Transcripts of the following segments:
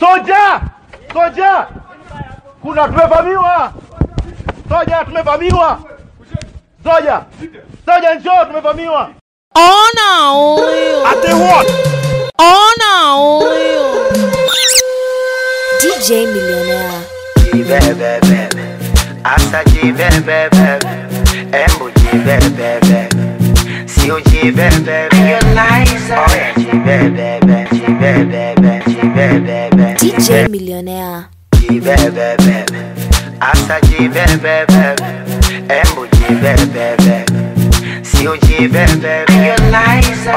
Soja! Soja! Kuna tumevamiwa! Soja, tumevamiwa! Soja! Soja, njoo, tumevamiwa! Ona huyu, Ate what? ona huyu. DJ Millionaire. Jibebebe, asa jibebebe, embu jibebebe, sio jibebebe, oya jibebebe, jibebebe, jibebebe, DJ Millionaire. jibebebe, asa jibebebe, embu jibebebe, sio jibebebe,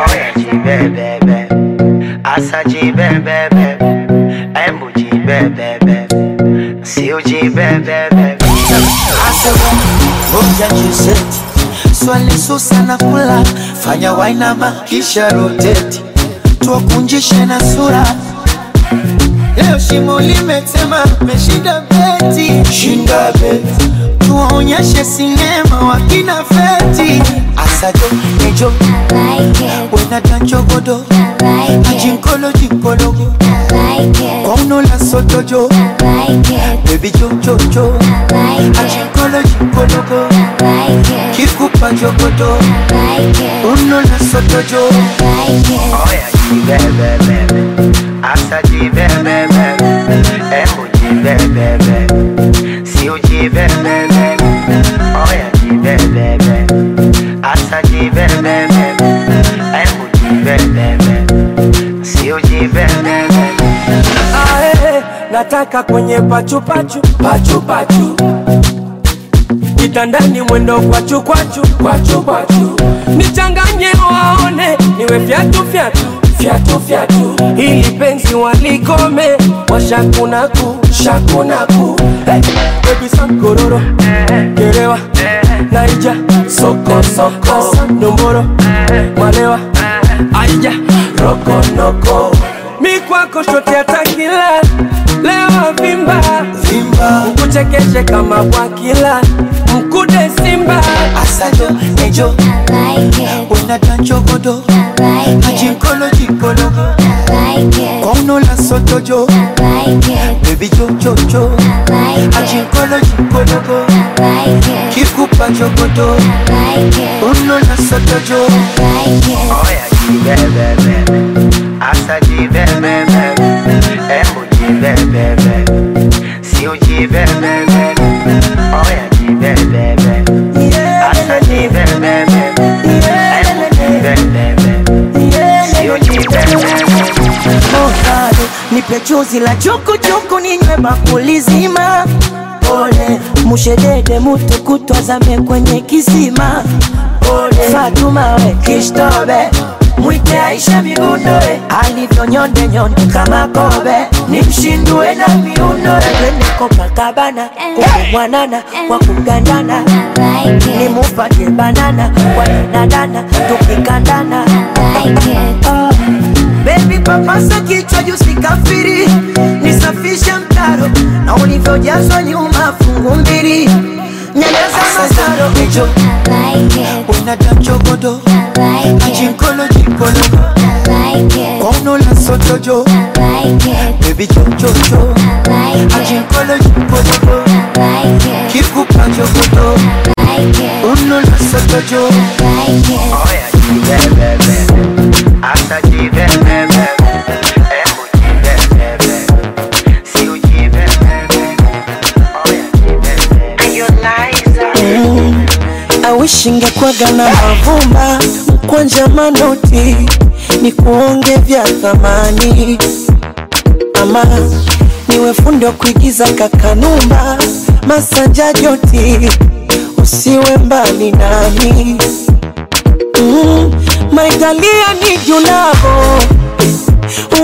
oya jibebebe, asa jibebebe, embu jibebebe, sio jibebebe. Ngoja jiseti swali susa na kula. Fanya wainama kisha roteti. Tuwakunjishe na sura leo shimo limetema meshinda beti. Shinda beti. Tuwaonyeshe sinema wakina feti. Asajo nejo wenatanchogodo ajinkolo jinkologo kwaunola sotojo. Bebi jojojo ajinkolo jinkologo kikupa jogodo. Unola sotojo. Oya jibebebe, asa jibebebe, embu jibebebe, si ujibebebe, Oya jibebebe, asa jibebebe, embu jibebebe, si ujibebebe. Ae, nataka kwenye pachupachu pachupachu kitandani mwendo kwachu kwachu kwachu kwachu nichanganye waone niwe fyatu fyatu fyatu fyatu ili penzi walikome washakunaku shakunaku hey, baby sankororo kerewa naija. Soko soko. Asa nomboro. Malewa. Aija. Rokonoko mi kwako shote atakila. Lewa vimba. Vimba. Kuchekeshe kama bwakila asajo nejo wenatanchogodo ajinkolo jinkologo kwaunola sotojo bebi jojojo ajinkolo jinkologo kikupa jogodo unola sotojo Oya jibebebe, asa jibebebe, Mokado, nipe chuzi la chukuchuku ninywe bakuli zima. Pole mushedede mutu kutwazame kwenye kisima. Pole fatuma we kishtobe mwite aisha migundoe alivyo nyonde kama kobe. Nimshindue na miundo twende Copacabana kumwanana kwa kugandana. Nimupate banana kwa danadana tukikandana. Ah. Baby papasa kichwa juu sikafiri, nisafishe mtaro na ulivyojazwa nyuma fungu mbili, nyanyasa masaro ejo unatamchogodo ajinkolo jinkolo kwaunola sotojo. Bebi jojojo ajinkolo jinkolo kikupa jogodo unola sotojo. Oya jibebebe, asa jibebebe, embu jibebebe, sio jibebebe. Oya jibebebe. awishi ngekwaga na mavumba kwanja manoti ni kuonge vya thamani. Ama niwe fundi wa kuigiza kakanumba. Masanja joti usiwe mbali nami. Mm, maitalia ni julavo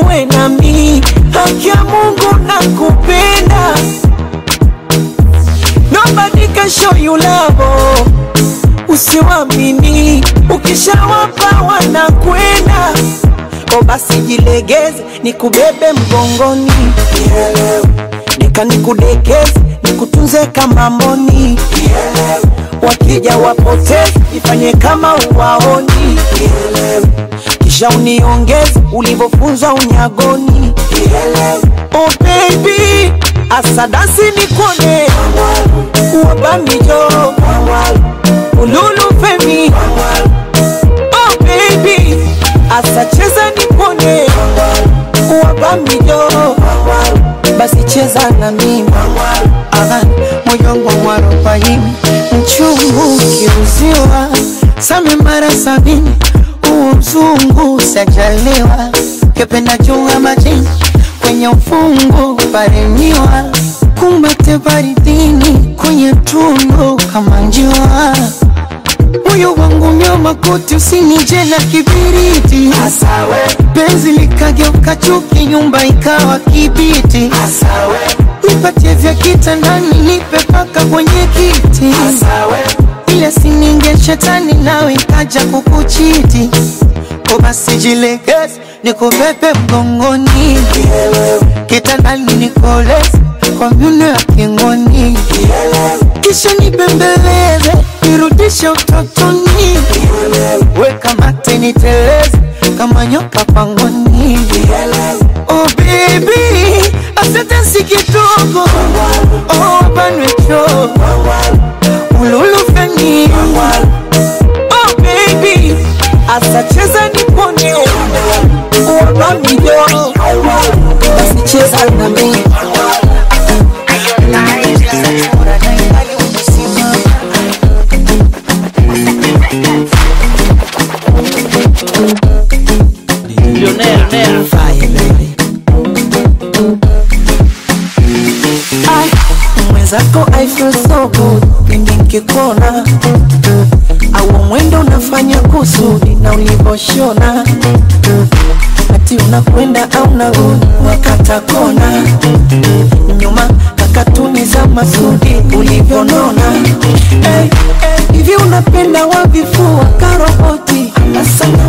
uwe nami. Haki mungu na kupenda. Nobody can show you love usiwamini ukishawapa wanakwenda. O basi jilegeze nikubebe mgongoni. Nielewe. nika nikudekeze nikutunze kama mboni. Wakija wapoteze ifanye kama uwaoni. Kisha uniongeze ulivyofunzwa unyagoni. Oh baby asadasi nikone ululu femi. Oh baby. Asacheza nikone wabamijo basi cheza na mimi Aha, moyo wangu mwarobaini mchungu kiuziwa. Same mara sabini. Uuzungu sajaliwa kependa chunga majini kwenye ufungo paremiwa kumbate baridini kwenye tundo kama njiwa moyo wangu nyama koti usinije na kibiriti. Asawe. penzi likageuka chuki nyumba ikawa kibiti. Asawe. nipatie vya kitandani nipe paka kwenye kiti. Ila sininge shetani nawe ikaja kukuchiti. Basi jilegeze nikubebe mgongoni. Kitandani nikoleze kwa myuno ya kingoni kisha nibembeleze nirudishe utotoni. Weka mate niteleze kama nyoka pangoni. Oh baby asante si kidogo. Oh banwecho ululufeni oh baby asacheza nipone wabamijo basi cheza na mimi mwenzako I feel so good pindi nkikona au mwendo unafanya kusudi na ulivoshona ati unakwenda au narudi wakata kona nyuma kakatuni za masudi ulivyonona. Hey, hey, hivi unapenda wavifua karoboti asana?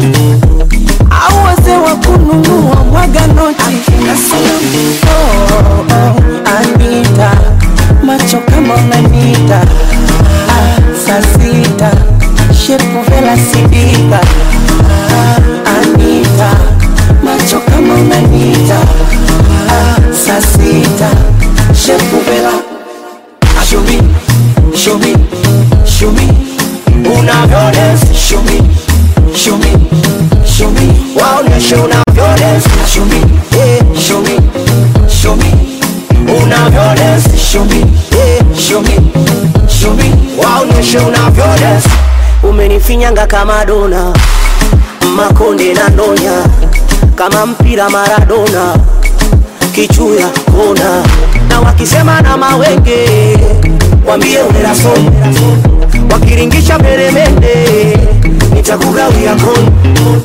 Au wazee wa kununua mwaga noti oh, oh, kama unanita saa sita shepu vela sidika umenifinyanga kama dona makonde na nonya kama mpira maradona kichuya kona na wakisema na mawenge wambie uneraso wakiringisha peremende nitakugawia kona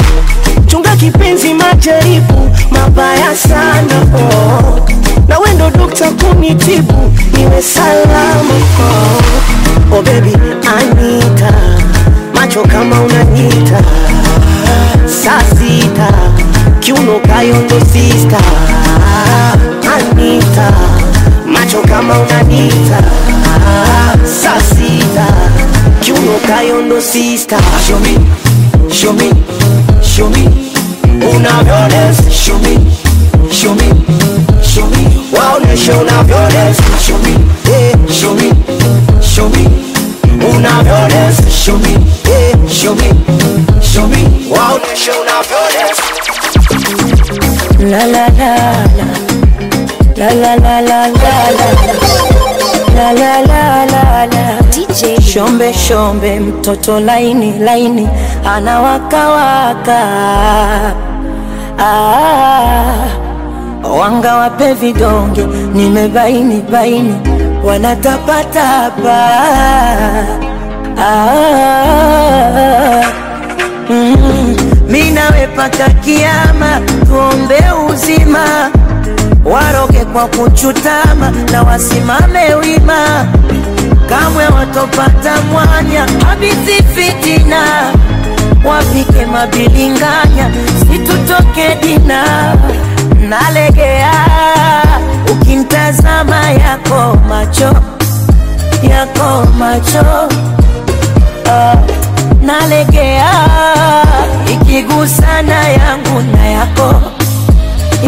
chunga kipenzi majaribu mabaya sana oh. na wendo dokta kunitibu niwe salama oh. oh baby anita macho kama unanita saa sita kiuno kayondo sista. Anita macho kama unanita saa sita kiuno kayondo sista. Show me show me show me. Unavyodance show me show me show me. Waoneshe unavyodance show me. Yeah, show me show me. Unavyodance show me. yeah, show me show me waoneshe La la la la. La la la la la la. La la la la la. DJ Shombe shombe mtoto laini laini. Anawakawaka ah, wanga wape vidonge. Nimebaini baini. Wanatapatapa ah, mm, kiama tuombe uzima. Waroke kwa kuchutama na wasimame wima. Kamwe watopata mwanya habizi fitina wapike mabilinganya situtoke dina. Nalegea ukimtazama yako macho yako macho nalegea ikigusana yangu na yako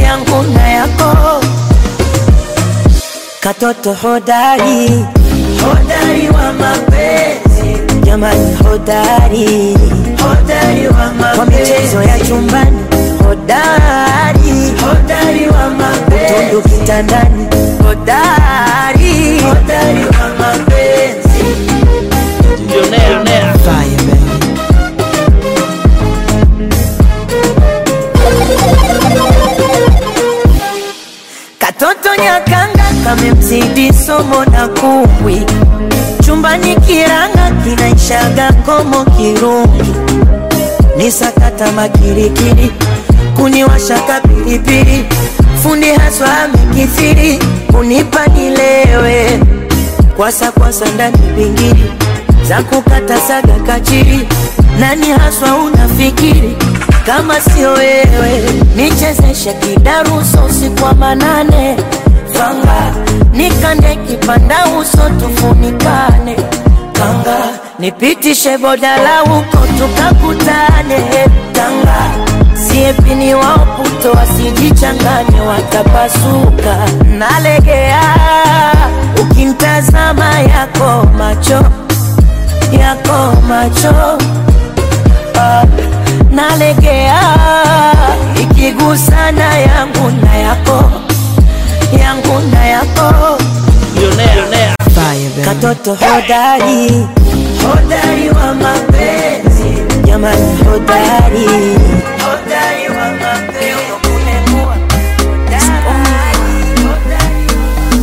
yangu na yako. Katoto hodari hodari wa mapenzi. Jamani hodari hodari wa mapenzi. kwa michezo ya chumbani hodari. Hodari wa mapenzi. Utundu kitandani hodari. Hodari wa mapenzi Katoto kanga kamemzidi somo na kumbwi, chumbani kiranga kinaishaga komo kirungi, ni sakata makirikiri, kuniwashaka pilipili, fundi haswa amekithiri, kunipa nilewe, kwasa kwasa ndani pingili za kukata saga kachiri, nani haswa unafikiri kama sio wewe, nichezeshe kidaruso usiku wa manane, fanga nikande kipanda uso tufunikane, kanga nipitishe bodala huko tukakutane, tanga siepini wao puto wasijichanganye watapasuka, nalegea ukimtazama yako macho yako macho. Ah, nalegea ikigusana yangu na yako yangu na yako. Katoto hodari hodari wa mapenzi. Jamani hodari. Hodari wa mapenzi.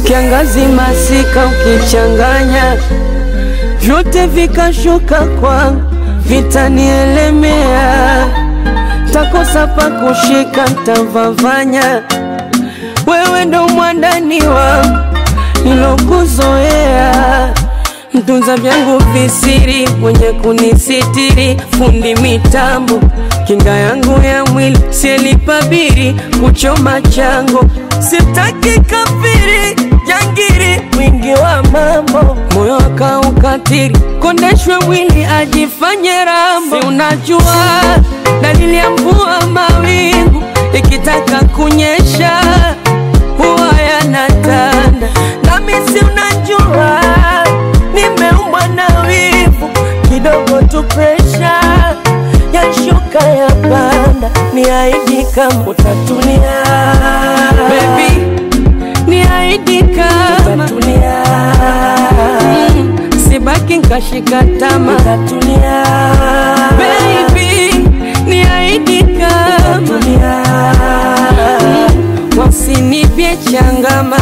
Kiangazi masika ukichanganya vyote vikashuka kwangu vitanielemea takosa pa kushika ntavavanya. Wewe ndo mwandani wangu nilokuzoea. Mtunza vyangu visiri mwenye kunisitiri. Fundi mitambo kinga yangu ya mwili sielipabiri kuchoma chango sitaki kafiri jangiri mwingi wa mambo. Moyo akaukatiri kondeshwe mwili ajifanye rambo. Si unajua dalili ya mvua mawingu. Ikitaka kunyesha huwa yanatanda. Nami si unajua nimeumbwa na wivu. Kidogo tu presha yashuka ya panda. Ni aidi kama utatulia. Baby, ni kama mm, sibaki nkashika tama Baby, niahidi kama mm, wasinipye changama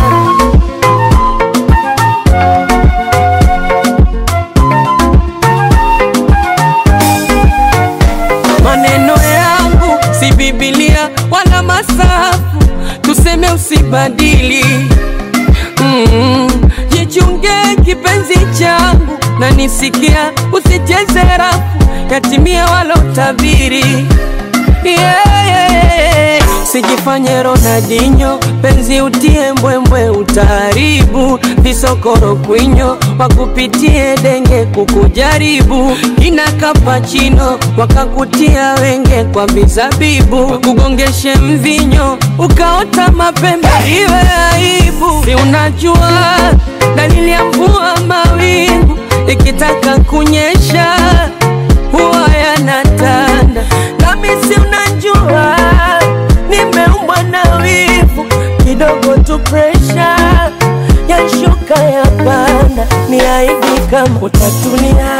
tuseme usibadili. Mm, jichunge kipenzi changu na nisikia, usicheze rafu yatimia walotabiri yeah, yeah, yeah. Sijifanye Ronaldinho, penzi utie mbwembwe, utaharibu. Visokoro kwinyo, wakupitie denge kukujaribu, kina kapachino wakakutia wenge kwa mizabibu, kugongeshe mvinyo ukaota mapembe, iwe aibu. Si unajua dalili ya mvua mawingu ikitaka kunyesha huwa yanatanda, nami si unajua wivu kidogo tu presha yashuka ya panda ni aidi kama utatulia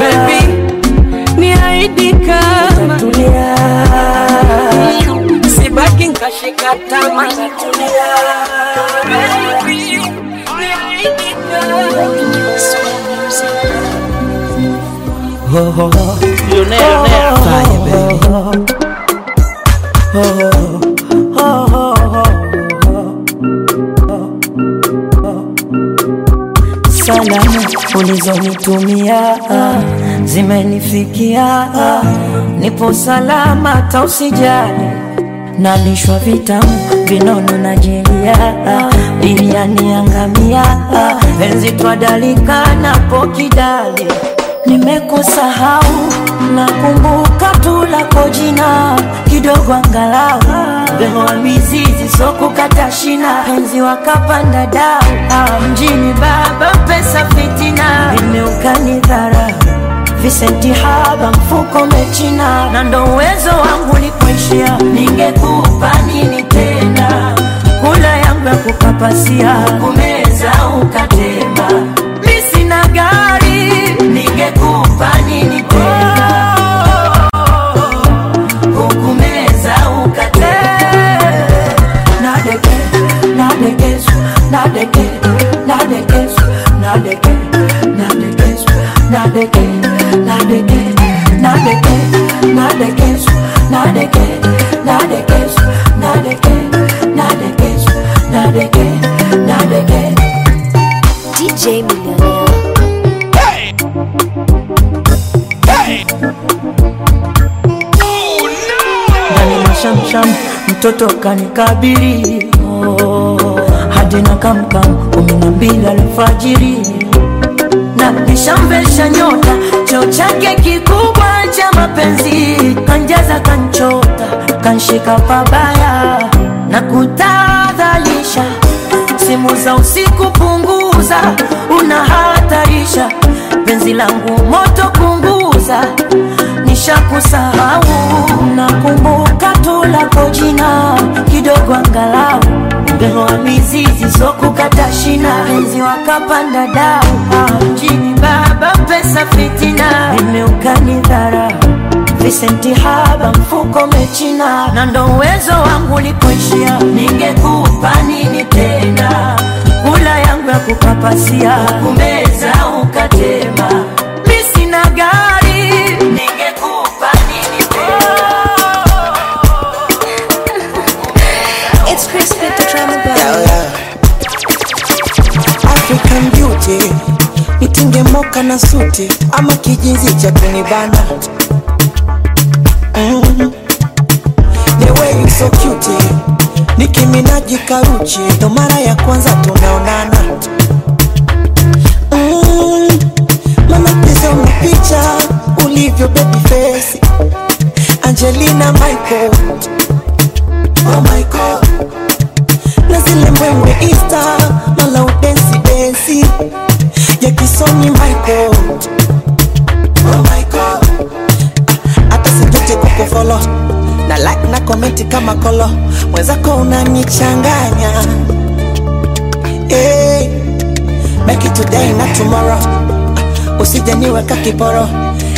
Baby, ni aidi kama utatulia sibaki nkashika tama utatulia Baby, ni aidi kama Oh, oh, oh. Fire, baby. Oh, oh, oh, Salamu ulizonitumia zimenifikia, nipo salama, tausijali nalishwa vitamu vinono na jeria, biriani yangamia, penzi twadalika napo kidali nimekusahau nakumbuka tu lako jina kidogo angalau Beho wa mizizi so kukata shina. Penzi wakapanda dau. Ah, Mjini baba pesa fitina. Vimeukani dhara. Visenti haba mfuko mechina Na ndo uwezo wangu Ninge Ningekupa nini tena? Kula yangu ya kukapasia. Kumeza ukatema. Misi sina gari DJ Millionaire. ndani mashamsham mtoto kanikabili oh, hadi na kamkam kumi na mbili alfajiri. Na nishamvesha nyota cheo chake kikubwa cha mapenzi. Kanjaza kanchota kanshika pabaya na kutadhalisha. Simu za usiku punguza unahatarisha. Penzi langu moto kunguza nishakusahau. Nakumbuka tu lako jina kidogo angalau. Wa mizizi so kukata shina. Penzi wakapanda dau. Ah, mjini baba pesa fitina. Nimeukani Vicenti haba mfuko mechina na ndo uwezo wangu ulipoishia ningekupa nini tena? Kula yangu ya kukapasia. Kumeza ukatema. Mi sina African beauty nitinge moka na suti ama kijinzi cha kunibana. The way you so cute nikiminaji karuchi ndo mara ya kwanza tunaonana. Mm. Una picha ulivyo baby face. Angelina Michael. Oh my God na zile mbwembwe densi Michael oh hata na like na komenti kama kolo mwenzako unanichanganya. Hey, make it today na kiporo.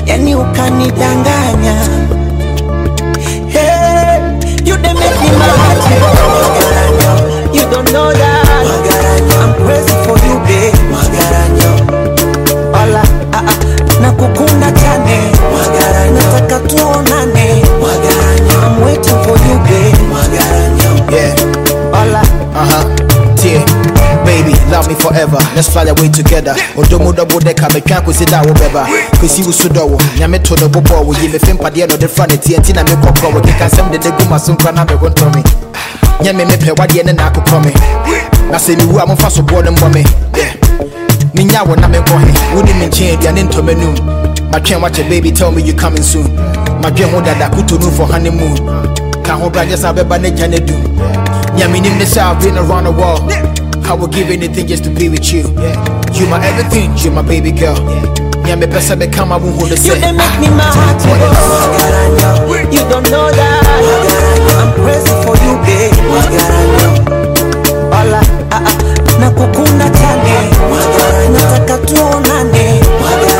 Yani ukanidanganya. Hey, you make me mad you don't know that nakukunda nataka tuonane I'm waiting for you babe Yeah, Ola, uh huh. Yeah, baby, love me forever. Let's fly away together. Odomo double decker, me can't consider wo beba. Kwesi wo sudo wo, to the bobo wo yime fem pade no de front TNT na me kokko wo kika sem de de guma so nkwa na be gonto me. Nyame me pe wade ne na akokɔ me. Na se mi wu a momfa so bo ne me. Minya wo na me nkɔ he. Wo ni me nkyɛn aduane ntɔ m'anum. Matwɛn wakyɛ baby tell me you coming soon. Madwɛn ho dada kuto no for honeymoon. Ka ho bra just abɛba ne gya ne dum. Nyame nim ne sɛ I've been around the world. I would give anything just to be with you. You my everything, you my baby girl. Nyame pɛ sɛ bɛka ma wo hu ne you sɛ. dey make me mad Magaranyo, you don't know that Magaranyo, I'm crazy for you babe Magaranyo, Ola, ah, ah, nakukunda chane Magaranyo, nataka tuonane Magaranyo,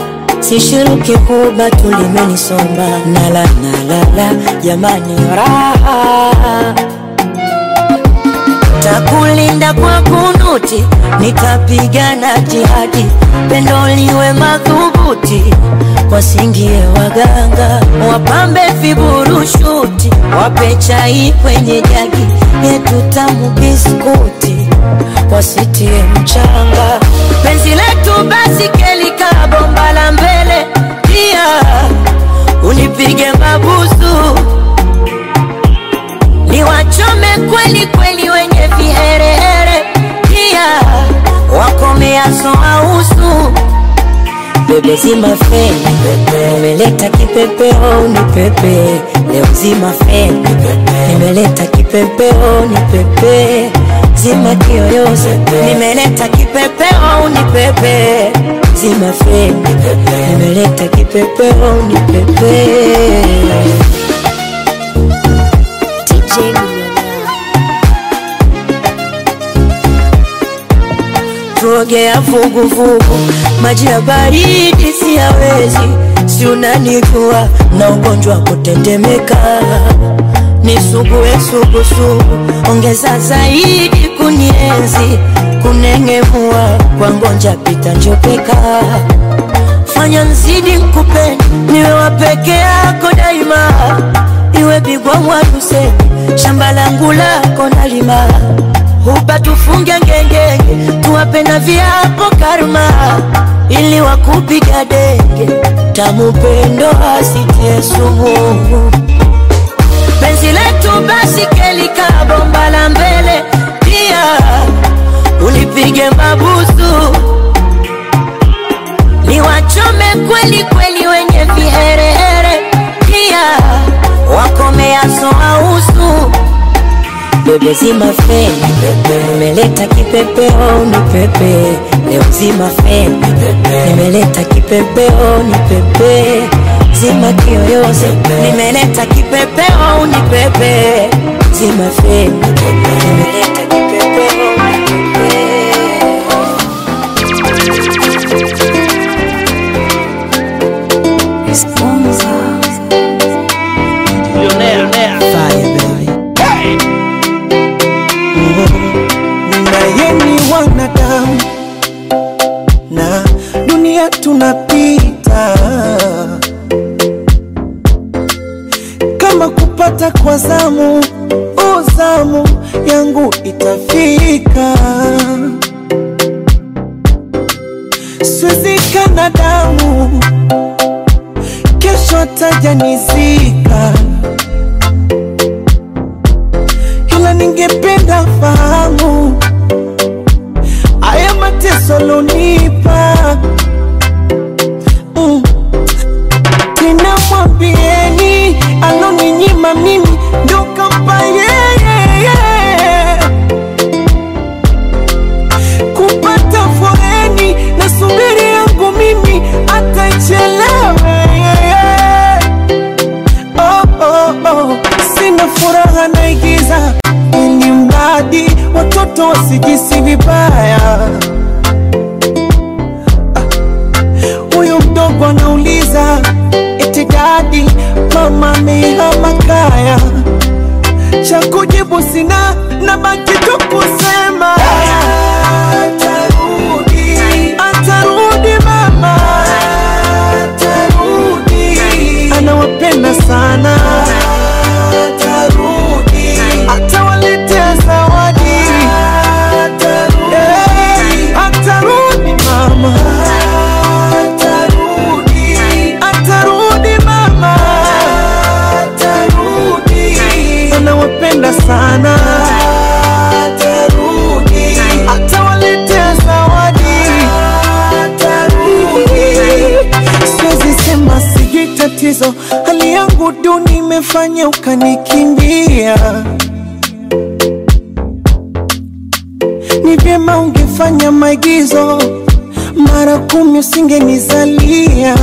sishiriki kuba tulimenisomba, nala nalala, jamani, raha takulinda kwa kunuti, nitapigana jihadi, pendo liwe madhubuti, wasingie waganga, wapambe viburushuti, wape chai kwenye jagi yetu tamu biskuti, wasitie mchanga. Penzi letu basi kelika bomba la mbele, pia unipige mabusu niwachome kweli kweli wenye viherehere, pia wakomeaso usu bebe zima fe, nimeleta kipepeo ni pepe. Leo zima fe, nimeleta kipepeo ni pepe. Zima kiyoyozi nimeleta kipepeo ni pepe. Zima fe, nimeleta kipepeo ni pepe tuogea vuguvugu, maji ya baridi siyawezi, si unanijua na ugonjwa kutetemeka, ni sugue sugusugu, ongeza zaidi kunienzi, kunengemua kwa ngonja pita njopeka, fanya nzidi nkupende, niwe wa peke yako daima, iwe bigwa mwaduse, shamba langu lako nalima hupa tufunge ngengenge, tuwape na viapo karma, ili wakupiga denge, tamu pendo asitie sumu. Penzi letu basi kelika la mbele, pia ulipige mabusu, niwachome kweli kweli wenye viherehere, pia wakomeaso ausu bebe zima feni nimeleta kipepeo ni pepe. Leo zima feni nimeleta kipepeo ni pepe. Zima kiyoyozi nimeleta kipepeo ni pepe. Zima feni nimeleta kwa zamu o zamu yangu itafika mara kumi usingenizalia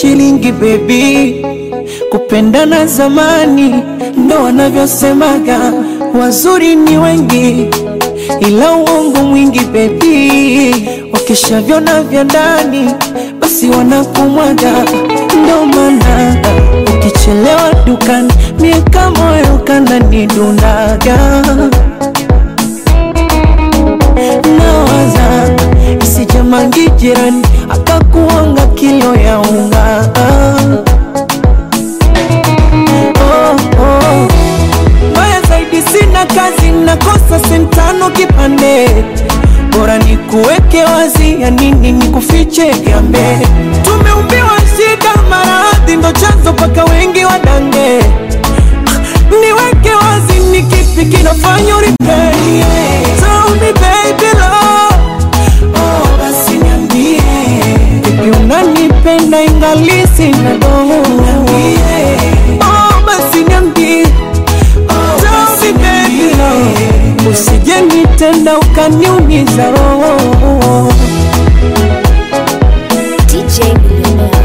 shilingi bebi kupendana zamani ndo wanavyosemaga. Wazuri ni wengi ila uongo mwingi bebi wakishavyona vya ndani basi wanakumwaga. Ndo maana ukichelewa dukani miaka moyo kananidundaga nawaza isijamangi jirani akakuanga kilo ya unga kazi, nakosa sentano kipande, bora ni kuweke wazi, ya nini ni kufiche gambe. Tumeumbiwa shida, maradhi ndo chanzo paka wengi wadange. dange Niweke wazi, ni kipi kinafanya uripei? Tell me baby love, oh basi niambie? Niambie, love, usije nitenda ukaniumiza roho. DJ Millionaire.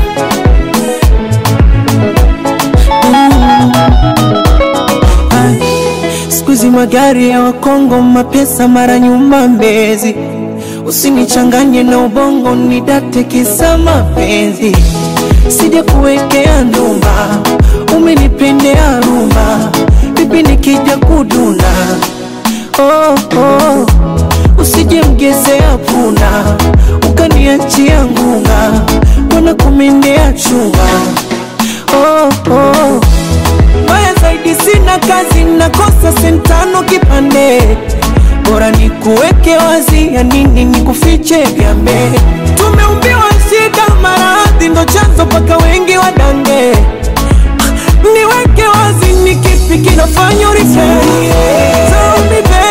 Siku hizi magari ya Wakongo, mapesa mara nyuma Mbezi, usinichanganye na ubongo, nidate kisa mapenzi, sija kuwekea ndumba, umenipendea rumba, vipi nikija kuduna oh, oh. Usije mgezea puna ukaniachia ngunga, mbona kumendea chunga oh, oh. Mbaya zaidi sina kazi, nakosa sentano kipande, bora ni kuweke wazi, ya nini ni kufiche gambe. Tumeumbiwa shida, maradhi ndo chanzo paka wengi wadange. dange Niweke wazi, ni kipi kinafanya uripei?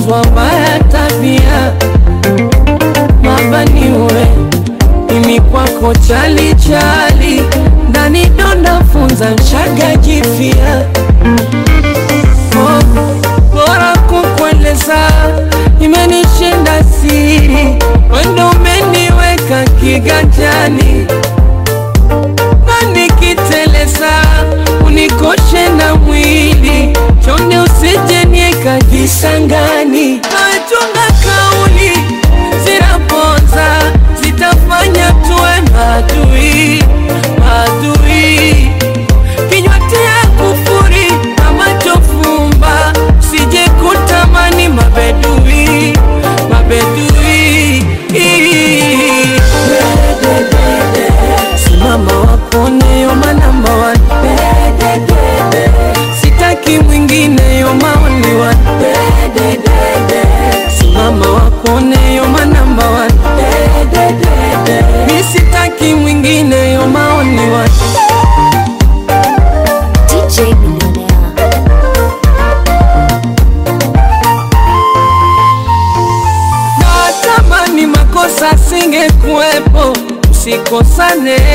sikufunzwa mbaya tabia. Mabaniwe mimi kwako chali chali. Ndani donda funza mshaga jifia oh, bora kukueleza imenishinda siri. Wendo umeniweka kiganjani. Na nikiteleza unikoshe na mwili kisangani planet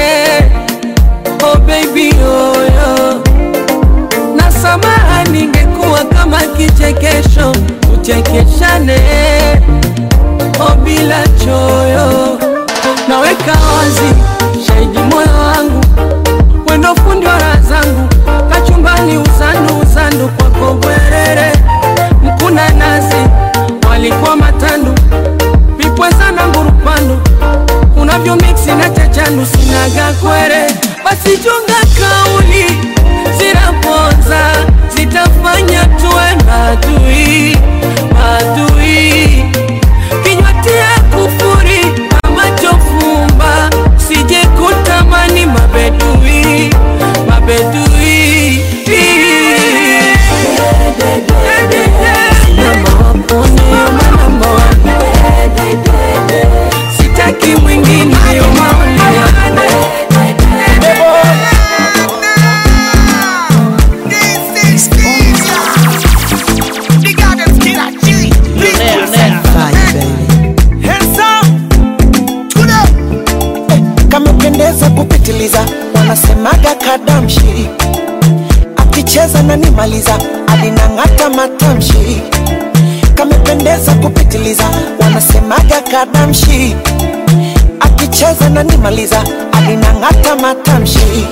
akicheza na nimaliza alinang'ata matamshi.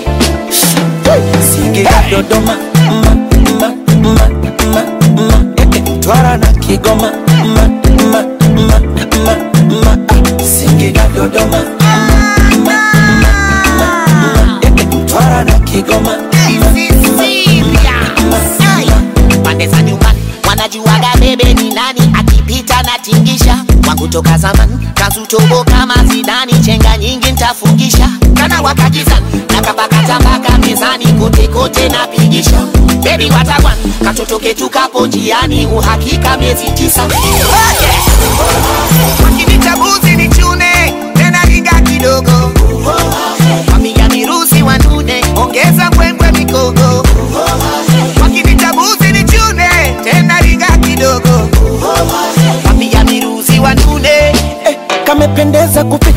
Singida Dodoma. Ma, ma, ma, ma, ma, na Kigoma. Ma, ma, ma, ma, ma, Dodoma. Ma, ma, ma, ma, ma, na pande za nyumbani wanajuaga toka zamani. Kazutobo kama zidani chenga nyingi ntafungisha. Kana wakajizani na kabakatambaka mezani kote kote napigisha. Bebi watagwan katoto ketu kapo njiani uhakika miezi tisa. Ni chune tena ringa kidogo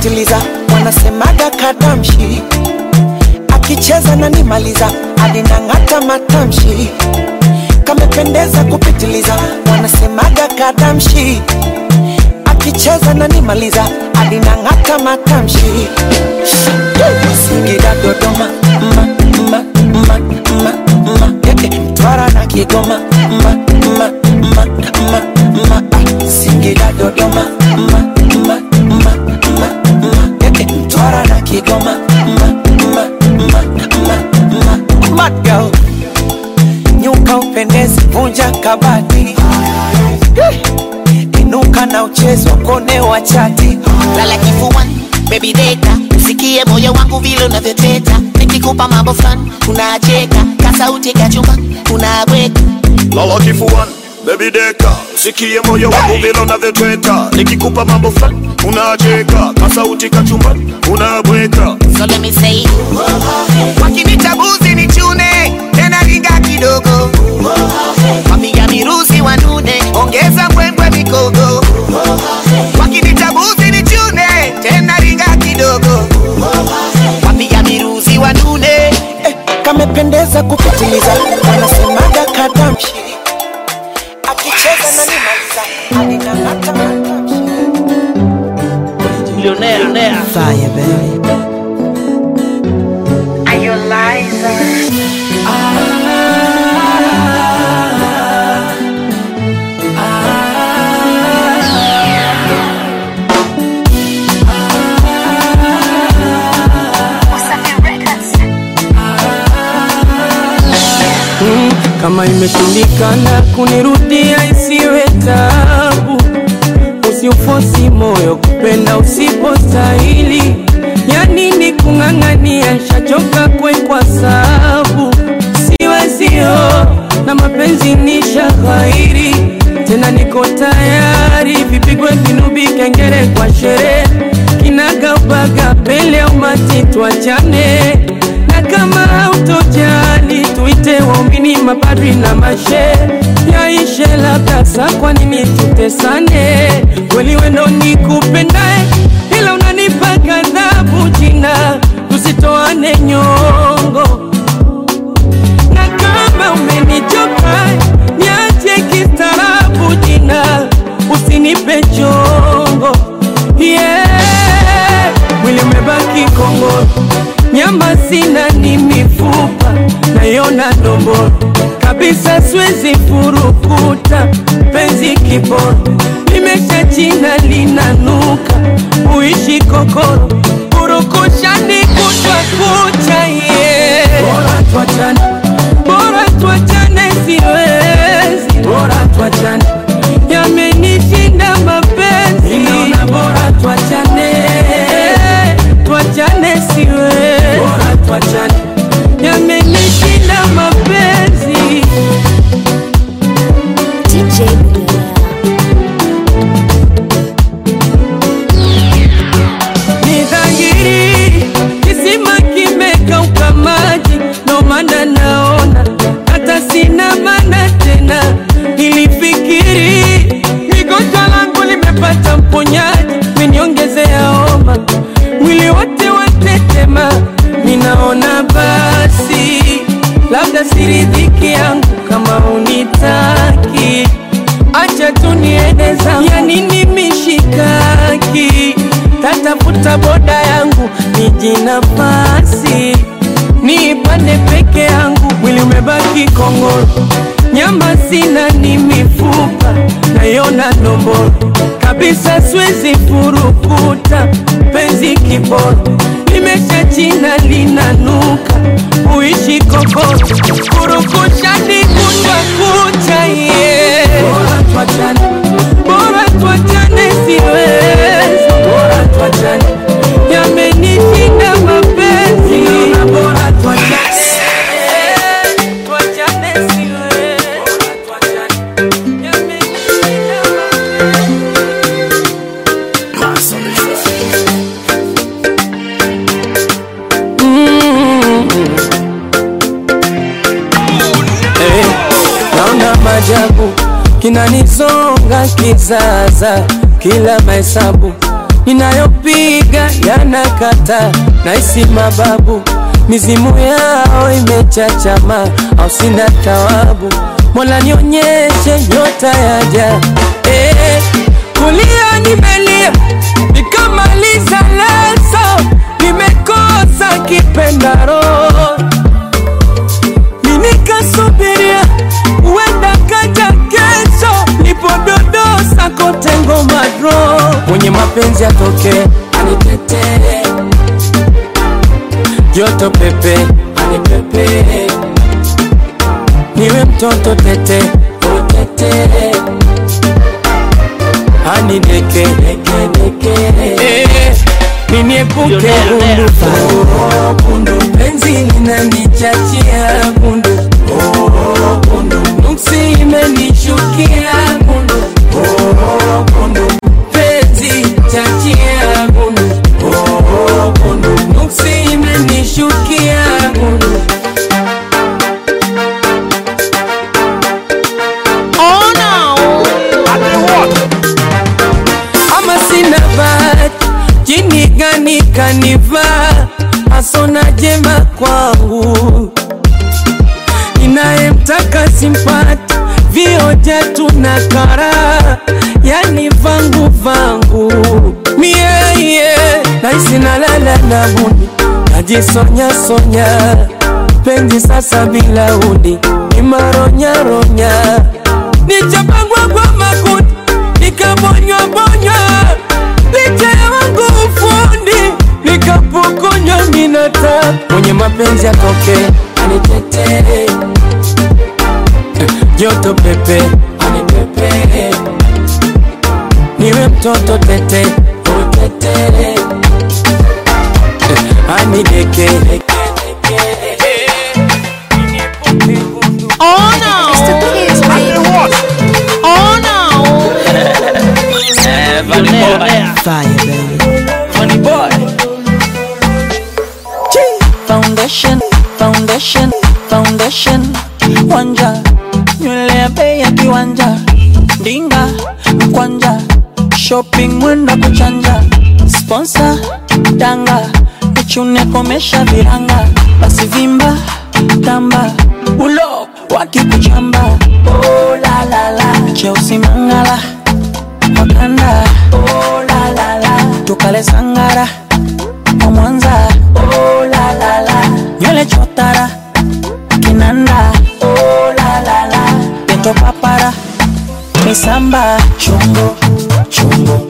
kupitiliza wanasemaga kadamshi akicheza na nimaliza alinang'ata matamshi kamependeza kupitiliza wanasemaga kadamshi akicheza na nimaliza alinang'ata matamshi Singida Dodoma ma, ma, ma, ma, ma, yeke, eh, Mtwara na Kigoma ma, ma, ma, ma, ma, ah, Singida Dodoma ma, ma, Mtwara go ma, ma, ma, ma, ma, ma, Mad girl. Nyuka upendezi vunja kabati. Inuka na uchezo kone wa chati. Lala kifuani baby data, sikie moyo wangu vile unavyoteta. Nikikupa mambo fulani unacheka. Kasauti kachuma unabweka. Lala kifuani bebi deka. Sikie moyo wangu vile unavyotweta nikikupa mambo fulani unacheka. Kasauti kachumbani unabweka. So let me say wakinitabuzi ni chune tena ringa kidogo. Wapiga miruzi wanune ongeza mbwembwe mikogo. Eh, kamependeza kupitiliza wanasemaga kadamshi akicheza na nimaliza alinang'ata matamshi Fire, baby. Are you liar? Kama imeshindikana kunirudia isiwe tabu, usiufosi moyo kupenda usipostahili. Ya nini kung'ang'ania, shachoka kwekwa sabu, siwezio na mapenzi ni shaghairi, tena niko tayari vipigwe vinubi, kengere kwa sherehe, kinagaubaga mbele umati, tuachane. Na kama hautojali waumini, mapadri na mashe. Yaishe labda saa, kwa nini tutesane? Kweli wendo nikupendae, ila unanipa ghadhabu jina, tusitoane nyongo. Na kama umenichoka niache kistaarabu jina, usinipe chongo. Yeah. Mwili umebaki kongoro, nyama sina, ni mifupa naiona ndomboro kabisa, siwezi furukuta penzi kiboro, limesha china linanuka, uishi kokoro, purukushani kutwa kucha yeah. Bora tuachane, bora tuachane, siwezi, bora tuachane, yamenishinda mapenzi, nimeona bora tuachane, tuachane, siwezi, bora tuachane, labda siridhiki yangu kama unitaki. Acha tu ya nini mishikaki? Tatafuta boda yangu niji nafasi. Niipande peke yangu, mwili umebaki kongoro, nyama sina, ni mifupa nayona ndomboro kabisa, siwezi furukuta penzi kiboro, limesha china linanuka, uishi kokoro, kurukushani kutwa kucha yeah. Bora tuachane, bora tuachane, siwezi, bora tuachane, kinanizonga kizaza, kila mahesabu ninayopiga yanakata, naisi mababu mizimu yao imechachama, au sina tawabu. Mola nionyeshe nyota yaja, eh, kulia nimelia nikamaliza leso, nimekosa kipendaro nipododosa ngoma dro, mwenye mapenzi atoke anitetee, joto pepe anipepee, niwe mtoto tete utete, anideke Eh, niniepuke bundu Oh, bundu penzi linanichachia bundu Oh, bundu nuksi imenichukia bundu Kanivaa, asona jema kwangu, inayemtaka simpati, vioja tunakara, yani vangu vangu. Mieye, naisi nalala na huni, najisonya sonya, penzi sasa bila uni, ni maronyaronya, nichapangwa kwa makuti nikabonywa bonywa. Licha ya wangu ufundi nikapokonywa minata mwenye mapenzi atoke anitetee joto pepe anipepee niwe mtoto tete utetee anideke Oh no! Oh no! Millionaire. Fire, baby. Money boy. foundation foundation foundation wanja nywele ya bei ya kiwanja ndinga mkwanja shopping mwenda kuchanja sponsor tanga nichune komesha viranga basi vimba tamba ulo wakikuchamba oh, la, la, la. makanda oh, la, la, la. tukale sangara kwa Mwanza oh, la, la, la. nywele chotara misamba chombo chombo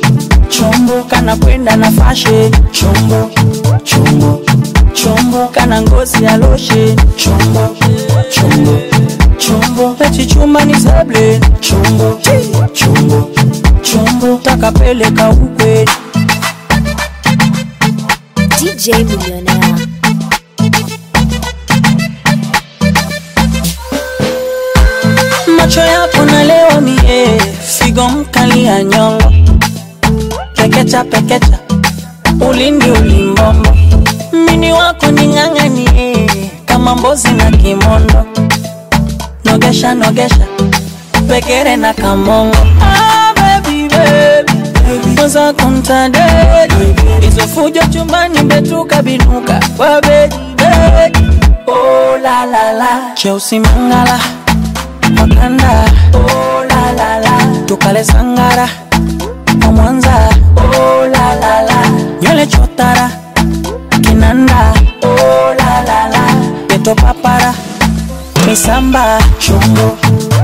chombo kana kwenda na fashe chombo chombo chombo kana ngozi ya loshe chombo chombo chombo pechichuma ni zable chombo chombo chombo takapeleka ukweli DJ Millionaire. Macho yako nalewa mie figo mkali ya nyongo. Pekecha pekecha ulindi ulimbombo. Mini wako ning'ang'anie kama mbozi na kimondo. Nogesha nogesha pekere na kamongo. Ah, baby, baby. Fujo chumbani mbetuka binuka. Kwa bedi bedi oh, la, la, la. cheusi mangala makanda oh, la, la, la. tukale sangara. Wa Mwanza. Oh, la, la, la. nywele chotara. Kinanda. Oh, la, la, la. peto papara. Misamba. Chumbo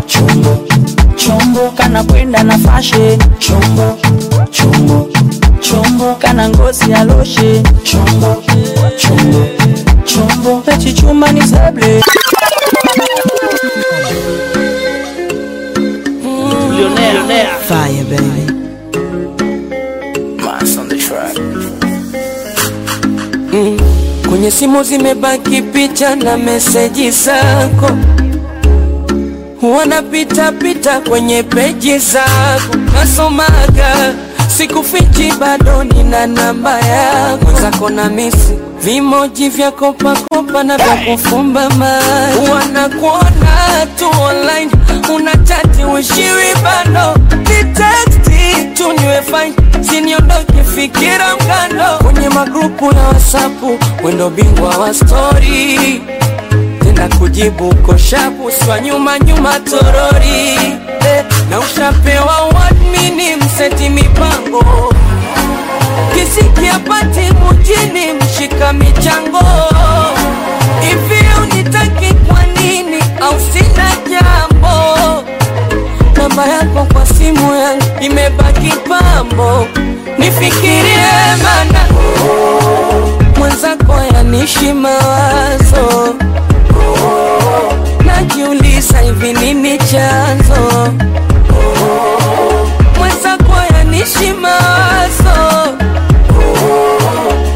chumbo chumbo. Kana kwenda na fashe. Chumbo chumbo chumbo. Kana ngozi ya loshe. Chumbo chumbo chumbo. Pechi chumba ni seble Millionaire. Fire, baby. Mass on the track. mm. kwenye simu zimebaki picha na meseji zako wanapita pita kwenye peji zako nasomaga sikufichi bado nina namba yako. Mwenzako na misi vimoji vya kopakopa na vya kufumba mai wanakuona tu online unachati ushiri bado ni tu niwe fine siniondoke fikira mkando kwenye magrupu ya wasapu wendo bingwa wa stori tena kujibu koshapu swa nyuma nyuma torori. Eh, na ushapewa wadmini mseti mipango. Kisikia pati mujini mshika michango. Hivi unitaki kwa nini au sina jambo? Namba yako kwa simu yangu imebaki pambo. Nifikirie mana mwenzako yanishi mawazo. Najiuliza hivi nini chanzo mwenzako yanishi mawazo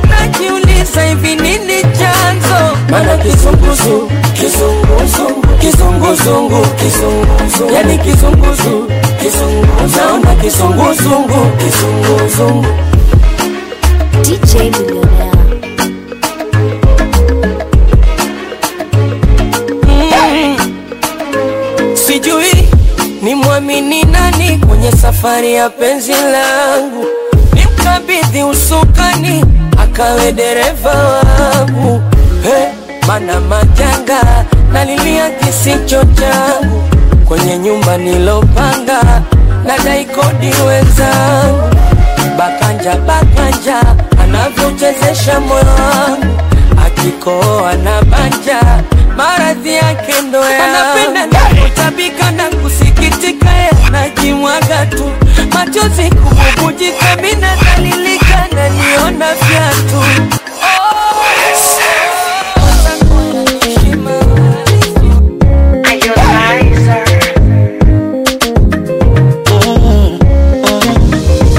najiuliza hivi nini chanzo? Mana kizunguzu kizunguzungu kizunguzungu kizunguzungu. Yani kizunguzu kizunguzu naona kizunguzungu kizunguzungu. DJ Millionaire. Sijui ni mwamini nani kwenye safari ya penzi langu? Ni nimkabidhi usukani akawe dereva wangu. Hey, mana majanga nalilia kisicho changu. Kwenye nyumba nilopanga nadai kodi wenzangu. Bakanja bakanja anavyochezesha moyo wangu. Akikoa na banja maradhi yake ndo anapenda nakutabika na kusikitika najimwaga tu. Machozi kububujika mina dalilika na niona vyatu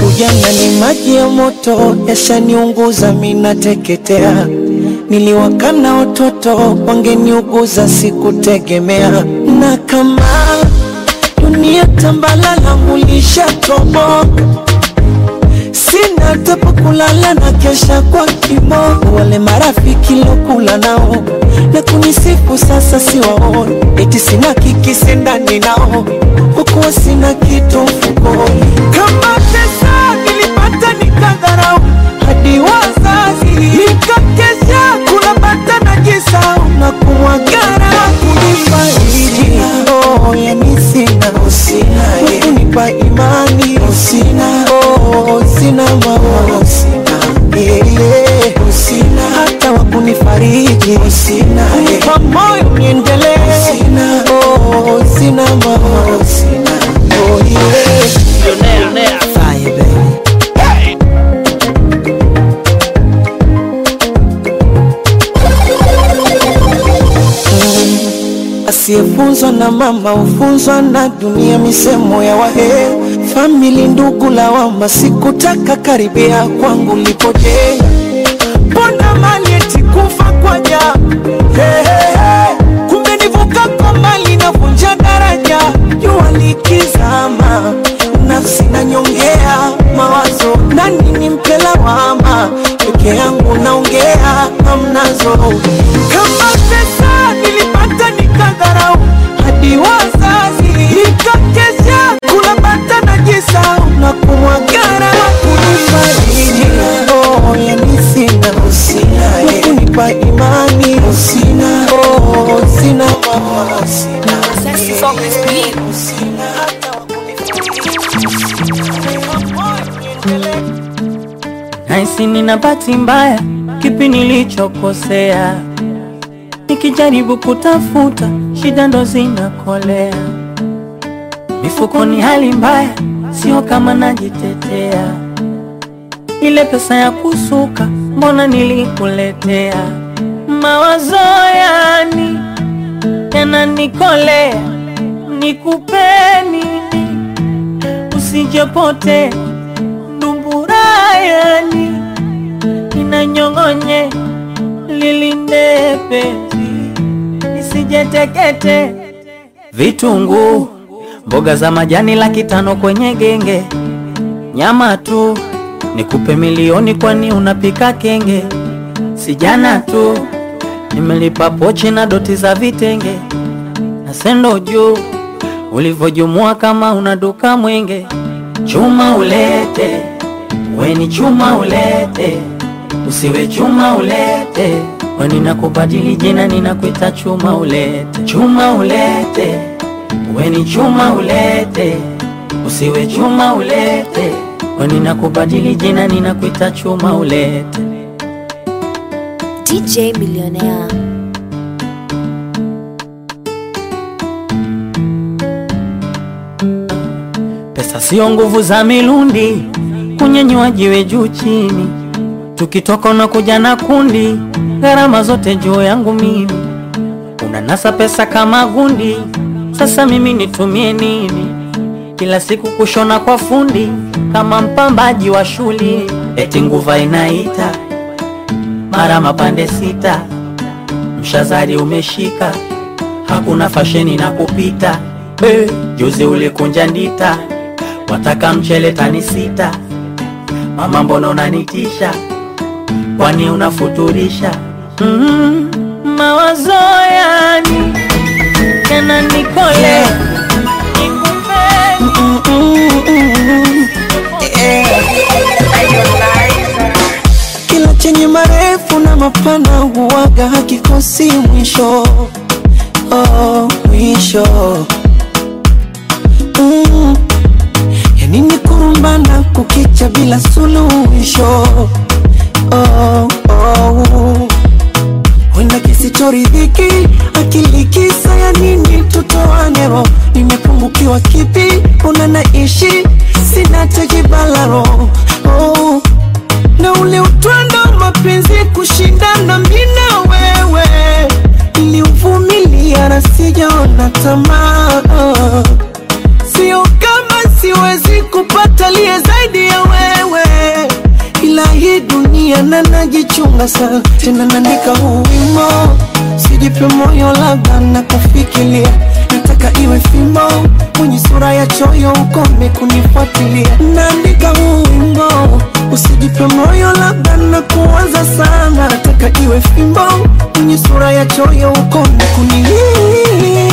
Ujana ni maji ya moto, yashaniunguza mina teketea. Niliwakana watoto wangeniuguza, sikutegemea. Na kama dunia tambala langu lishatoboka, sina tapo kulala na kesha kwa kiboko wale marafiki lokula nao na kunisifu sasa siwaoni. Eti sina kikisi ndani nao hukuwa sina kitu mfukoni. Kama pesa nilipata nikadharau hadi wazazi nikakesa bata na jisau na kumwagara kunifariji oh, yani sina usina kunipa imani usina oh, sina mama usina yeah, yeah. usina hata wakunifariji usina kunipa moyo niendelee usina oh, sina mama usina oh, yeah. Fire, baby. Asiyefunzwa na mama hufunzwa na dunia, misemo ya wahe. Famili, ndugu lawama, sikutaka karibia kwangu lipoje, mbona mali eti kufa kwa ja? Hey, hey, hey. kumbe nivuka kwa mali navunja daraja, jua likizama nafsi nanyongea. Mawazo, nani nimpe lawama, peke yangu naongea hamnazo, kama pesa likakesia kula bata na gisa nakumwakara kunipa dini oyenisinga oh, kunipa imani usina oh, sina mama sina Naisi nina bahati mbaya, kipi nilichokosea? Nikijaribu kutafuta, shida ndo zinakolea. Mifukoni hali mbaya, sio kama najitetea. Ile pesa ya kusuka, mbona nilikuletea? Mawazo yani yananikolea, nikupeni usijepote ndumburayani inanyong'onye lilinde penzi isijetekete vitunguu mboga za majani laki tano kwenye genge. Nyama tu nikupe milioni kwani unapika kenge. Sijana tu nimelipa pochi na doti za vitenge. Na sendo juu ulivyojumua kama una duka mwenge. Chuma ulete weni chuma ulete. Usiwe chuma ulete weni ninakubadili jina ninakuita chuma ulete. Chuma ulete. We ni chuma ulete. Usiwe chuma ulete. Weni ninakubadili jina ninakuita chuma ulete. DJ Millionaire. Pesa sio nguvu za milundi, kunyanyua jiwe juu chini, tukitoka na kuja na kundi, gharama zote juu yangu mimi. Unanasa pesa kama gundi, sasa mimi nitumie nini? Kila siku kushona kwa fundi kama mpambaji wa shuli, eti nguva inaita mara mapande sita, mshazari umeshika, hakuna fasheni na kupita hey. Juzi ulikunja ndita, wataka mchele tani sita, mama mbona unanitisha, kwani unafuturisha? mm, mawazo yani yananikole kila chenye marefu na mapana huwaga hakikosi mwisho. Oh, mwisho. Mm. yanini kurumbana kukicha bila suluhisho oh, oh. wenda kisichoridhiki akili kisa ya nini tutoanero nimepungukiwa kipi una naishi sina tekibalaro oh. na ule utwando mapenzi kushindana mina wewe niliuvumilia na sijaona tamaa hii dunia na najichunga sana tena naandika huu wimbo, sijipe moyo labda na kufikiria nataka iwe fimbo. Mwenye sura ya choyo ukome kunifuatilia naandika huu wimbo usijipe moyo labda na kuanza sana nataka iwe fimbo. Kwenye sura ya choyo ukome kunilie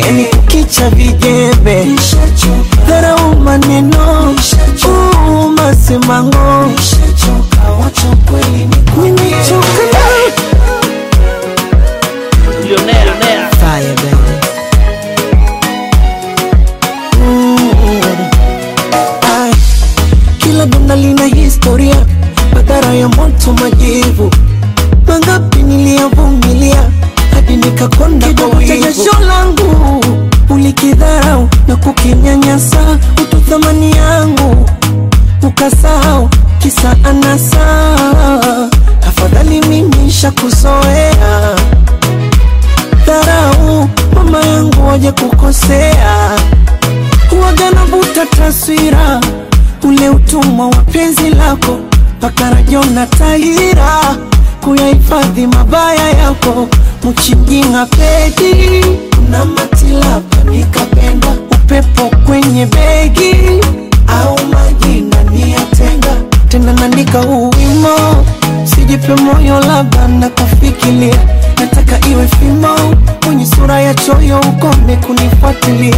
ni kukicha vijembe. Dharau maneno mchinjinga pedi na matilapa nikapenda. Upepo kwenye begi. Au majina niyatenga. Tena nandika uwimo, wimo sijipe moyo labda na kufikilia nataka iwe fimo kwenye sura ya choyo ukome kunifuatilia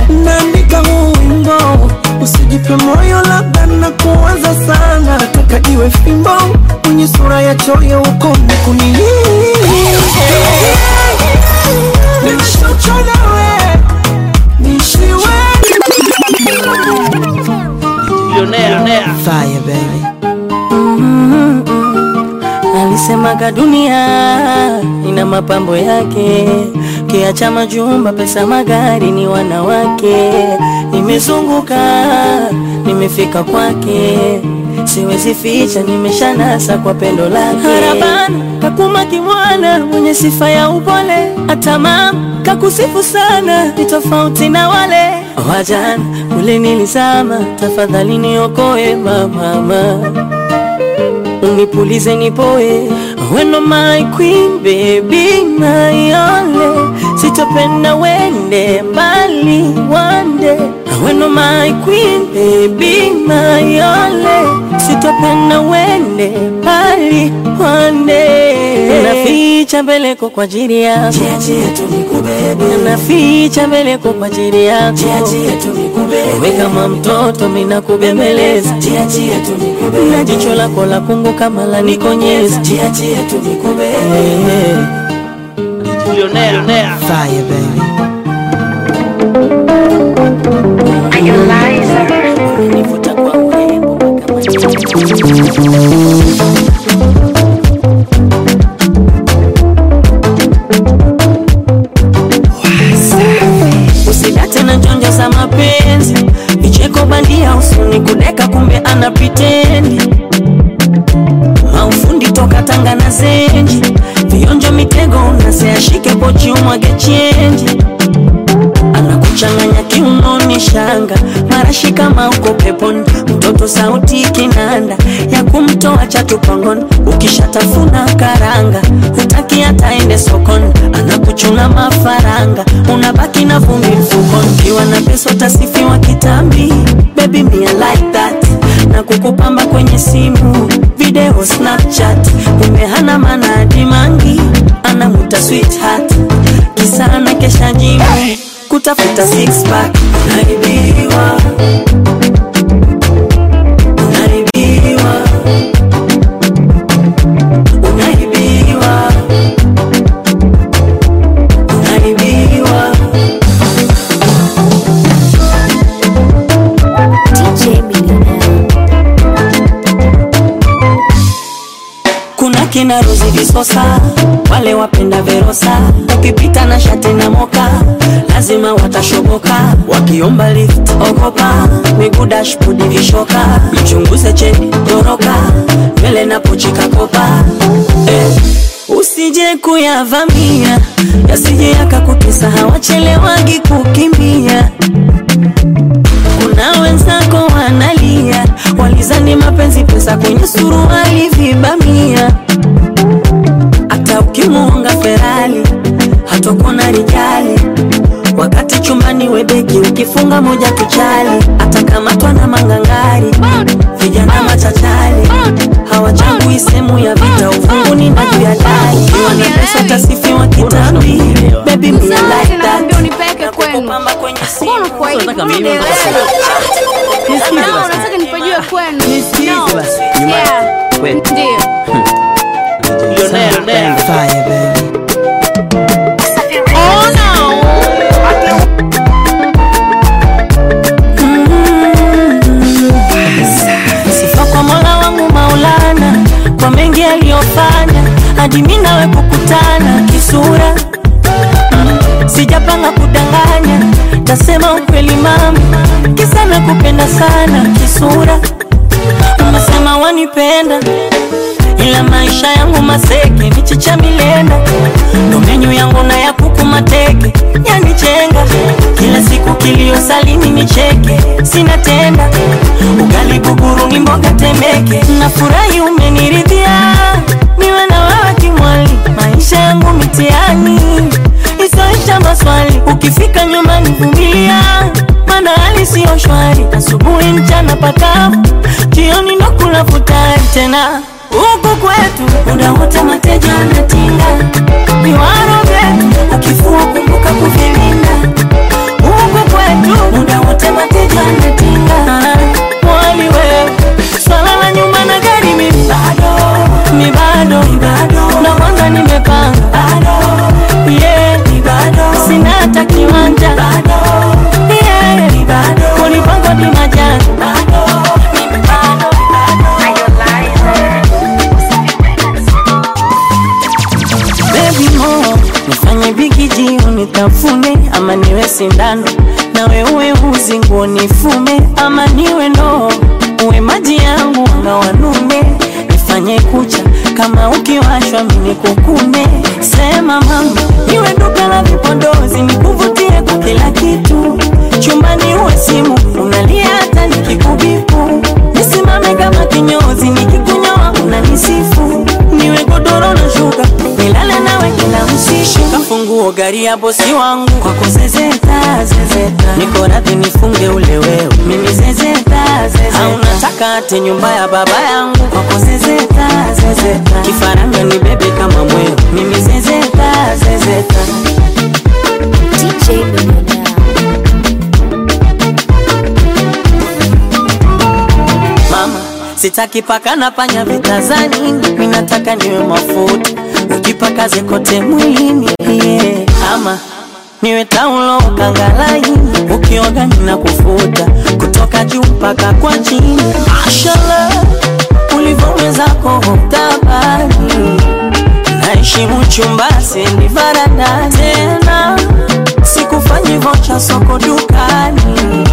mapambo yake, kiacha majumba, pesa, magari ni wanawake. Nimezunguka, nimefika kwake, siwezi ficha, nimeshanasa kwa pendo lake. Harabana kakuma kimwana mwenye sifa ya upole, atamam kakusifu sana, ni tofauti na wale wajana. Kule nilizama, tafadhali niokoe mama unipulize nipoe. Weno my queen baby my only sitopenda wende mbali wande. Weno my queen baby my only sitopenda wende mbali wande naficha mbele kwa ajili yako. Naficha mbele kwa ajili yako. Wewe kama mtoto mina nakubembeleza. Na jicho lako la kungu kama la nikonyeza. Millionaire. Fire, baby. Univuta kwa urembo mpaka za mapenzi. Vicheko bandia usoni, kudeka kumbe anapitendi maufundi toka tanga na zenji. Vionjo mitego unaseashike pochi umwage chenji anakuchanganya kiunoni shanga. Marashi kama uko peponi. Mtoto sauti kinanda. Ya kumtoa chatupangoni ukishatafuna karanga. Hutaki hataende sokoni. Anakuchuna mafaranga. Unabaki na vumbi mfukoni. Ukiwa na pesa utasifiwa kitambi. Baby me I like that. Na kukupamba kwenye simu. Video snapchat. Umehana manadi mangi. Anamuta sweetheart. Kisa anakesha jimu jimu kutafuta six pack. Unaibiwa kina Rozi Visosa, wale wapenda Verosa, ukipita na shati na moka lazima watashoboka, wakiomba lift okopa, miguu dashboard vishoka, mchunguze cheni toroka, nywele na pochi kakopa eh. Usije kuyavamia yasije yakakutesa, hawachelewagi kukimbia. Kuna wenzako wanalia, walizani mapenzi pesa kwenye suruali vibamia. Hata ukimuonga Ferali hatokona rijali. Wakati chumbani webeki ukifunga moja tuchali atakamatwa na mangangari vijana machachali hawachagui sehemu ya vita ufunguni na juu ya dari wana pesa tasifiwa kitambi. Baby me like that. kupamba kwenye simu. Unataka nipajue. Kwenu. Ndio. Hadi mimi nawe kukutana kisura. Mm, sijapanga kudanganya tasema ukweli mama. Kisa na kupenda sana kisura. Unasema wanipenda ila maisha yangu maseke michicha milenda. Ndo menyu yangu na ya kuku mateke yanichenga kila siku kilio salini nicheke sina tenda. Ugali buguru ni mboga temeke. Nafurahi umeniridhia niwe na wewe kimwali maisha yangu mitiani isoisha maswali ukifika nyumbani vumilia mana hali siyo shwari asubuhi mchana pakavu jioni nakula futari tena. Huku kwetu muda wote mateja anatinga viwaro vyetu ukifua kumbuka kuvilinda. Huku kwetu muda wote mateja anatinga unitafune ama niwe sindano. Nawe uwe uzi nguo nifume ama niwe ndoo uwe maji yangu na wanume nifanye kucha. Kama ukiwashwa mini kukune sema mama niwe duka la vipodozi ya bosi wangu. Kwako zezeta zezeta. Niko radhi nifunge ule wewe. Mimi zezeta zezeta. Au nataka ate nyumba ya baba yangu. Kwako zezeta zezeta. Kifaranga ni bebe kama mweo mimi zezeta zezeta. DJ Millionaire. mama sitaki paka na panya vita za nini, nataka niwe mafuta. Ukipakaze kote mwilini yeah. Ama niwe taulo kangalaini ukioga nina kufuta kutoka juu mpaka kwa chini. Mashallah ulivyowezako hukabani naheshimu chumba sendi varanda tena. Sikufanyi vocha soko dukani.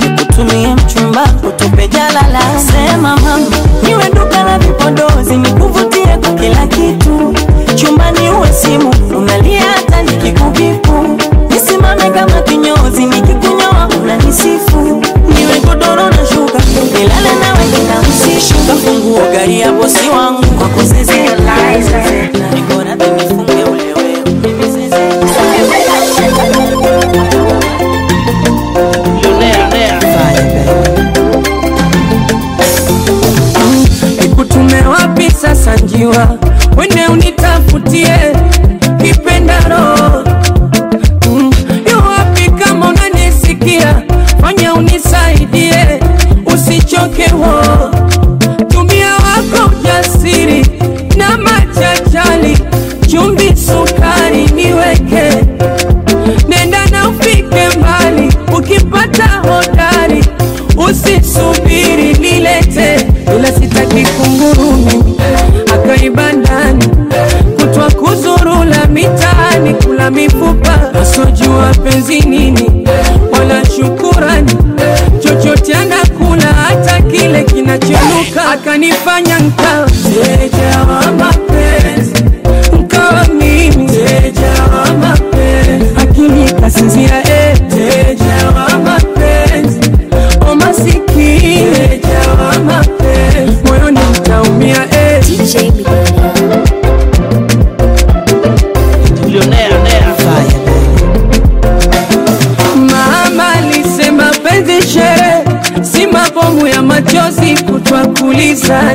Nikutumie mchumba kutupe jalala. Sema mama niwe duka la vipodozi nikuvutie kwa kila kitu. Chumbani uwe simu unalia hata nikikubipu nisimame kama kinyozi nikikunyoa unanisifu. Niwe godoro na shuka nilale nawe kila usiku kafunguo gari ya bosi wangu kwa kuzezea niko radhi nifunge ule sasa njiwa? Wene unitafutie asojua penzi nini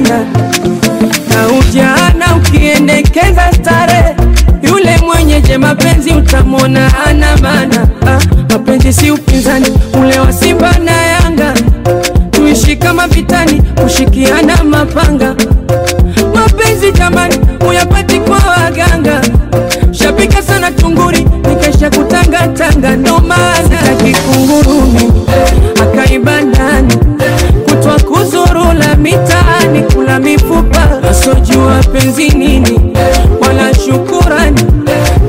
ujana na ujana ukiendekeza stare, yule mwenye je mapenzi utamwona ana mana ah, mapenzi si upinzani ule wa Simba na Yanga, tuishi kama vitani, kushikiana mapanga. mapenzi nini wala shukurani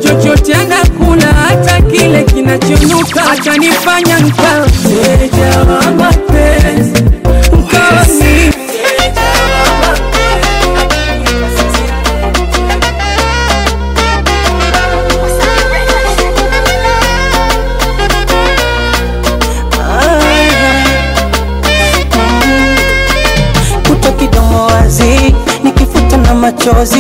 chochote anakula, hata kile kinachonuka atanifanya mkao chose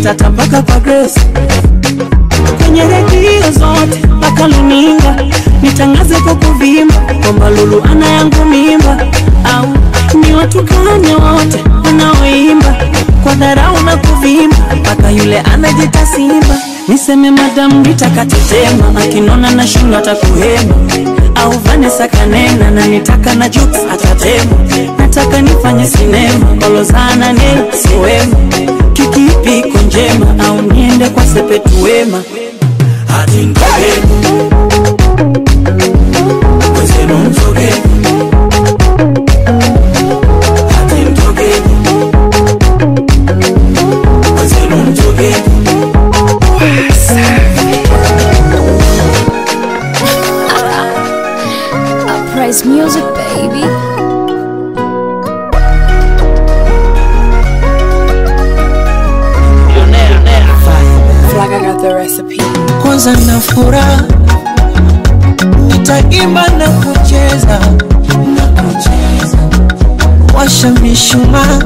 matata mpaka kwa Grace. Kwenye redio zote mpaka luninga nitangaze kwa kuvimba kwamba Lulu ana yangu mimba. Au ni watukane wote wanaoimba? Kwa dharau na kuvimba mpaka yule anajita simba. Niseme madamu nitakatetema akinona na shindo atakuhema au Vanessa kanena na nitaka na Jux atatema. Nataka nifanye sinema kolozana nena siwema njema au niende kwa sepetu wema? Hadi ndogeni recipe. kwanza na furaha nitaimba na kucheza na kucheza. Washa mishumaa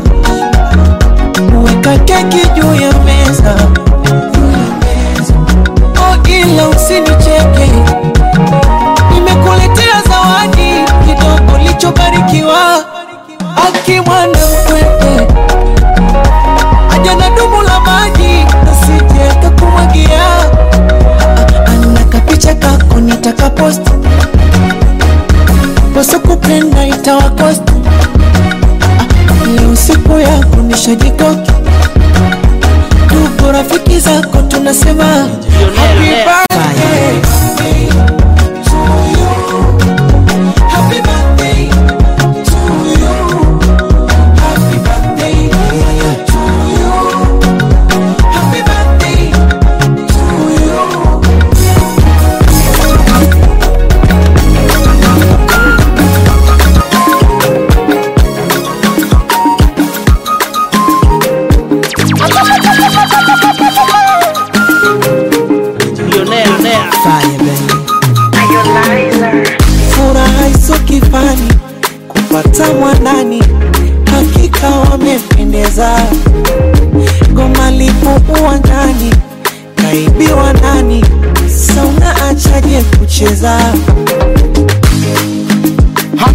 weka keki juu ya meza. Oh, ila usinicheke nimekuletea zawadi kidogo lichobarikiwa. Akimwana mkwete itawakosta ah, leo siku ya kunisha jikoki tuko rafiki zako tunasema happy birthday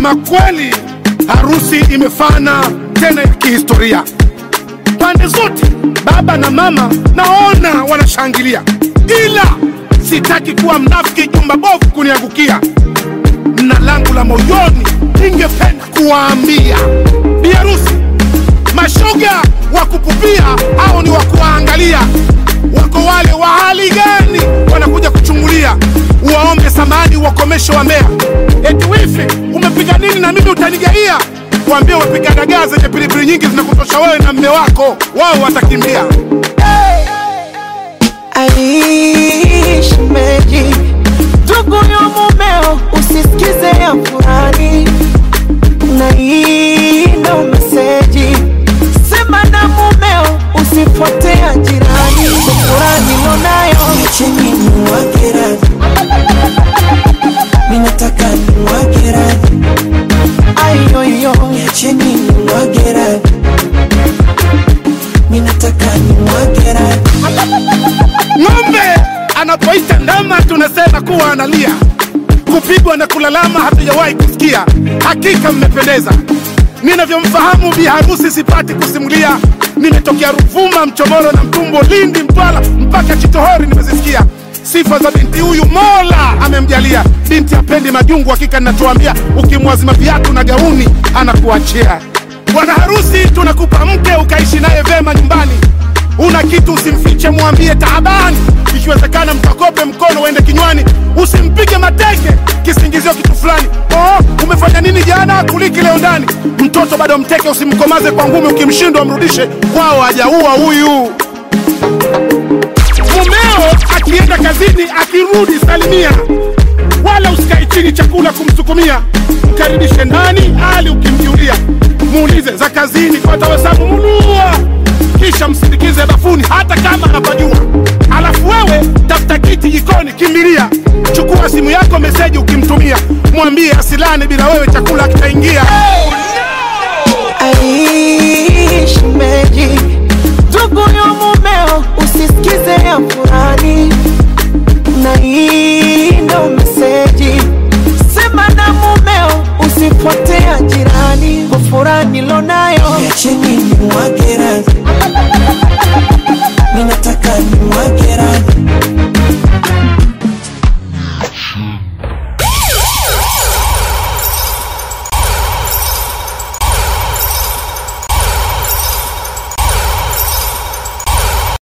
Ama kweli harusi imefana tena ya kihistoria. Pande zote baba na mama naona wanashangilia, ila sitaki kuwa mnafiki jumba bovu kuniangukia, na langu la moyoni ningependa kuwaambia biharusi mashoga wa kupupia au ni wa kuwaangalia? Wako wale wa hali gani wanakuja kuchungulia, uwaombe samani, uwakomeshe wa Mbeya. Eti wifi umepiga nini na mimi utanigaia? kuambia wapiga dagaa zenye pilipili nyingi zinakutosha wewe na mme wako, wao watakimbia. sema na mumeo usifuate jirani furani lonayo chini ni wagerani minataka ni wagerani ayoyo chini ni wagerani minataka ni wagerani Ng'ombe anapoita ndama tunasema kuwa analia, kupigwa na kulalama hatujawahi kusikia. Hakika mmependeza. Ninavyomfahamu bi harusi sipati kusimulia. Nimetokea Ruvuma, Mchomoro na Mtumbo, Lindi, Mtwara mpaka Chitohori nimezisikia. Sifa za binti huyu Mola amemjalia. Binti apendi majungu, hakika ninatuambia, ukimwazima viatu na gauni anakuachia. Bwana harusi, tunakupa mke ukaishi naye vema nyumbani una kitu usimfiche, mwambie taabani. Ikiwezekana mkakope mkono uende kinywani, usimpige mateke kisingizio kitu fulani. Oh, umefanya nini jana kuliki leo ndani? Mtoto bado mteke, usimkomaze kwa ngumi, ukimshindwa mrudishe kwao, hajaua huyu. Mumeo akienda kazini, akirudi salimia, wala usikae chini chakula kumsukumia, mkaribishe ndani ali ukimjulia, muulize za kazini kwa tabasamu mulua kisha msindikize bafuni hata kama anapajua. Alafu wewe tafuta kiti jikoni, kimbilia, chukua simu yako, meseji ukimtumia, mwambie asilani bila wewe chakula kitaingia. Oh, no! Sema na mumeo, usifuate ya jirani furaha nilonayo, niache nimwage radhi, ninataka nimwage radhi.